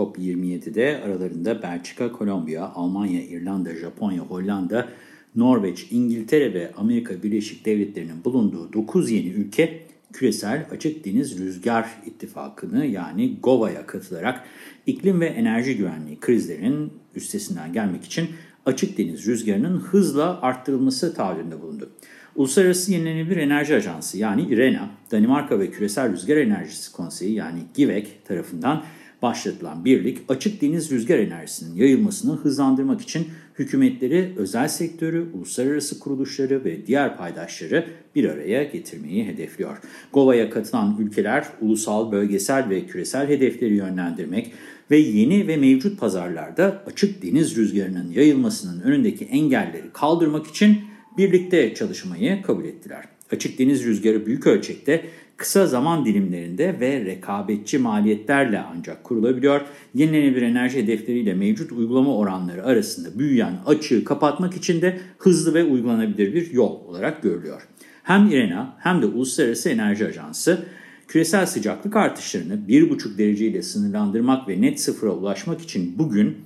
COP27'de aralarında Belçika, Kolombiya, Almanya, İrlanda, Japonya, Hollanda, Norveç, İngiltere ve Amerika Birleşik Devletleri'nin bulunduğu 9 yeni ülke Küresel Açık Deniz Rüzgar İttifakı'nı yani GOVA'ya katılarak iklim ve enerji güvenliği krizlerinin üstesinden gelmek için açık deniz rüzgarının hızla arttırılması taahhüdünde bulundu. Uluslararası Yenilenebilir Enerji Ajansı yani IRENA, Danimarka ve Küresel Rüzgar Enerjisi Konseyi yani GİVEK tarafından başlatılan birlik, açık deniz rüzgar enerjisinin yayılmasını hızlandırmak için hükümetleri, özel sektörü, uluslararası kuruluşları ve diğer paydaşları bir araya getirmeyi hedefliyor. GOVA'ya katılan ülkeler ulusal, bölgesel ve küresel hedefleri yönlendirmek ve yeni ve mevcut pazarlarda açık deniz rüzgarının yayılmasının önündeki engelleri kaldırmak için birlikte çalışmayı kabul ettiler. Açık deniz rüzgarı büyük ölçekte kısa zaman dilimlerinde ve rekabetçi maliyetlerle ancak kurulabiliyor. Yenilenebilir enerji hedefleriyle mevcut uygulama oranları arasında büyüyen açığı kapatmak için de hızlı ve uygulanabilir bir yol olarak görülüyor. Hem İRENA hem de Uluslararası Enerji Ajansı küresel sıcaklık artışlarını 1,5 derece ile sınırlandırmak ve net sıfıra ulaşmak için bugün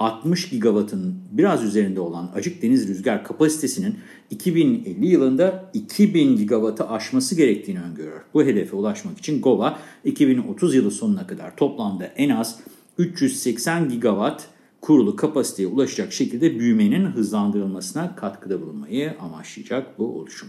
60 gigawattın biraz üzerinde olan açık deniz rüzgar kapasitesinin 2050 yılında 2000 gigawattı aşması gerektiğini öngörüyor. Bu hedefe ulaşmak için GOVA 2030 yılı sonuna kadar toplamda en az 380 gigawatt kurulu kapasiteye ulaşacak şekilde büyümenin hızlandırılmasına katkıda bulunmayı amaçlayacak bu oluşum.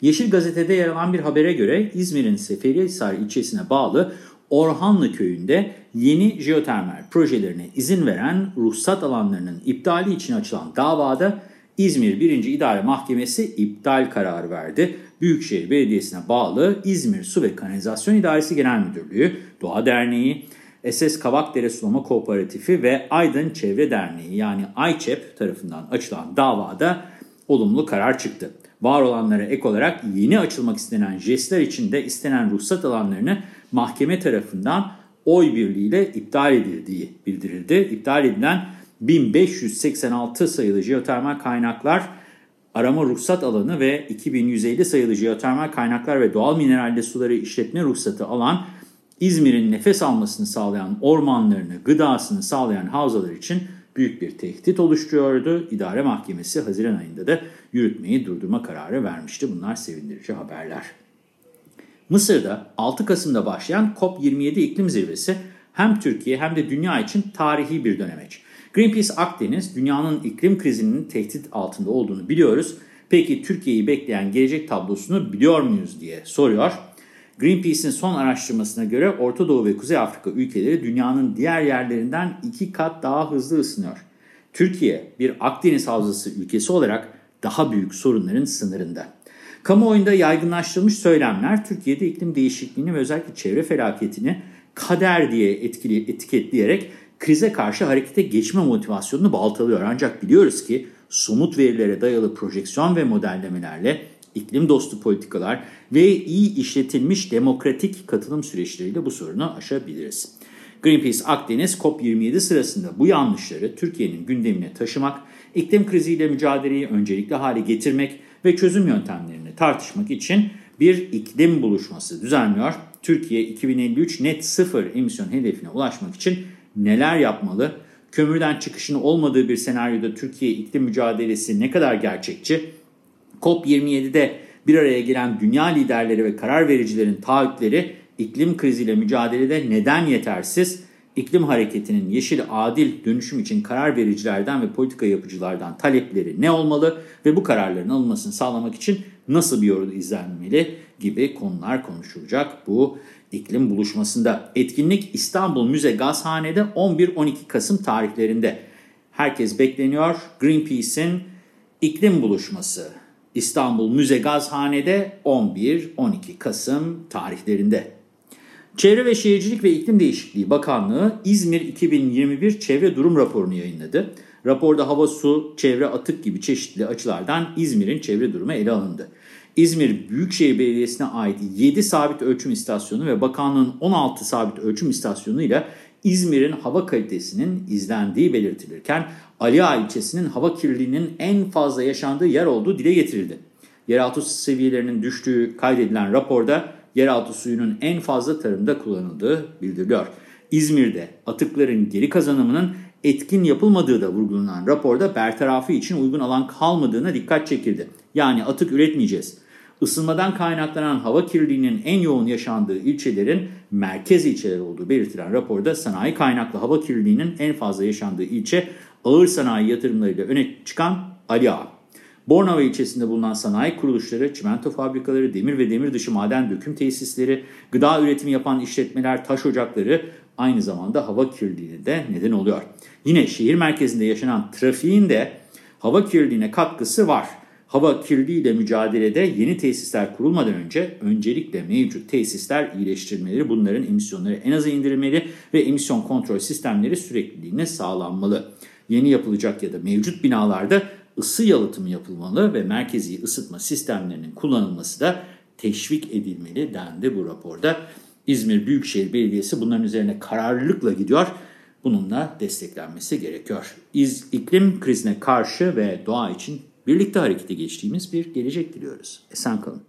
Yeşil Gazete'de yer alan bir habere göre İzmir'in Seferihisar ilçesine bağlı Orhanlı köyünde yeni jeotermal projelerine izin veren ruhsat alanlarının iptali için açılan davada İzmir 1. İdare Mahkemesi iptal kararı verdi. Büyükşehir Belediyesi'ne bağlı İzmir Su ve Kanalizasyon İdaresi Genel Müdürlüğü, Doğa Derneği, SS Kavakdere Sulama Kooperatifi ve Aydın Çevre Derneği yani AYÇEP tarafından açılan davada olumlu karar çıktı. Var olanlara ek olarak yeni açılmak istenen jestler için de istenen ruhsat alanlarını mahkeme tarafından oy birliğiyle iptal edildiği bildirildi. İptal edilen 1586 sayılı jeotermal kaynaklar arama ruhsat alanı ve 2150 sayılı jeotermal kaynaklar ve doğal mineralli suları işletme ruhsatı alan İzmir'in nefes almasını sağlayan ormanlarını, gıdasını sağlayan havzalar için büyük bir tehdit oluşturuyordu. İdare Mahkemesi Haziran ayında da yürütmeyi durdurma kararı vermişti. Bunlar sevindirici haberler. Mısır'da 6 Kasım'da başlayan COP27 iklim zirvesi hem Türkiye hem de dünya için tarihi bir dönemeç. Greenpeace Akdeniz, dünyanın iklim krizinin tehdit altında olduğunu biliyoruz. Peki Türkiye'yi bekleyen gelecek tablosunu biliyor muyuz diye soruyor. Greenpeace'in son araştırmasına göre Orta Doğu ve Kuzey Afrika ülkeleri dünyanın diğer yerlerinden iki kat daha hızlı ısınıyor. Türkiye bir Akdeniz havzası ülkesi olarak daha büyük sorunların sınırında. Kamuoyunda yaygınlaştırılmış söylemler Türkiye'de iklim değişikliğini ve özellikle çevre felaketini kader diye etkili, etiketleyerek krize karşı harekete geçme motivasyonunu baltalıyor. Ancak biliyoruz ki somut verilere dayalı projeksiyon ve modellemelerle iklim dostu politikalar ve iyi işletilmiş demokratik katılım süreçleriyle bu sorunu aşabiliriz. Greenpeace Akdeniz COP27 sırasında bu yanlışları Türkiye'nin gündemine taşımak, iklim kriziyle mücadeleyi öncelikli hale getirmek ve çözüm yöntemlerini tartışmak için bir iklim buluşması düzenliyor. Türkiye 2053 net sıfır emisyon hedefine ulaşmak için neler yapmalı? Kömürden çıkışın olmadığı bir senaryoda Türkiye iklim mücadelesi ne kadar gerçekçi? COP27'de bir araya gelen dünya liderleri ve karar vericilerin taahhütleri iklim kriziyle mücadelede neden yetersiz? İklim hareketinin yeşil adil dönüşüm için karar vericilerden ve politika yapıcılardan talepleri ne olmalı ve bu kararların alınmasını sağlamak için nasıl bir yol izlenmeli gibi konular konuşulacak bu iklim buluşmasında. Etkinlik İstanbul Müze Gazhane'de 11-12 Kasım tarihlerinde. Herkes bekleniyor. Greenpeace'in iklim buluşması İstanbul Müze Gazhane'de 11-12 Kasım tarihlerinde. Çevre ve Şehircilik ve İklim Değişikliği Bakanlığı İzmir 2021 Çevre Durum Raporu'nu yayınladı. Raporda hava, su, çevre, atık gibi çeşitli açılardan İzmir'in çevre durumu ele alındı. İzmir Büyükşehir Belediyesi'ne ait 7 sabit ölçüm istasyonu ve bakanlığın 16 sabit ölçüm istasyonu ile İzmir'in hava kalitesinin izlendiği belirtilirken Ali Ağa ilçesinin hava kirliliğinin en fazla yaşandığı yer olduğu dile getirildi. Yeraltı seviyelerinin düştüğü kaydedilen raporda yeraltı suyunun en fazla tarımda kullanıldığı bildiriliyor. İzmir'de atıkların geri kazanımının etkin yapılmadığı da vurgulanan raporda bertarafı için uygun alan kalmadığına dikkat çekildi. Yani atık üretmeyeceğiz. Isınmadan kaynaklanan hava kirliliğinin en yoğun yaşandığı ilçelerin merkez ilçeler olduğu belirtilen raporda sanayi kaynaklı hava kirliliğinin en fazla yaşandığı ilçe ağır sanayi yatırımlarıyla öne çıkan Ali Ağa. Bornova ilçesinde bulunan sanayi kuruluşları, çimento fabrikaları, demir ve demir dışı maden döküm tesisleri, gıda üretimi yapan işletmeler, taş ocakları aynı zamanda hava kirliliğine de neden oluyor. Yine şehir merkezinde yaşanan trafiğin de hava kirliliğine katkısı var. Hava kirliliğiyle mücadelede yeni tesisler kurulmadan önce öncelikle mevcut tesisler iyileştirilmeleri, bunların emisyonları en aza indirilmeli ve emisyon kontrol sistemleri sürekliliğine sağlanmalı. Yeni yapılacak ya da mevcut binalarda ısı yalıtımı yapılmalı ve merkezi ısıtma sistemlerinin kullanılması da teşvik edilmeli dendi bu raporda. İzmir Büyükşehir Belediyesi bunların üzerine kararlılıkla gidiyor. Bununla desteklenmesi gerekiyor. İz, iklim krizine karşı ve doğa için birlikte harekete geçtiğimiz bir gelecek diliyoruz. Esen kalın.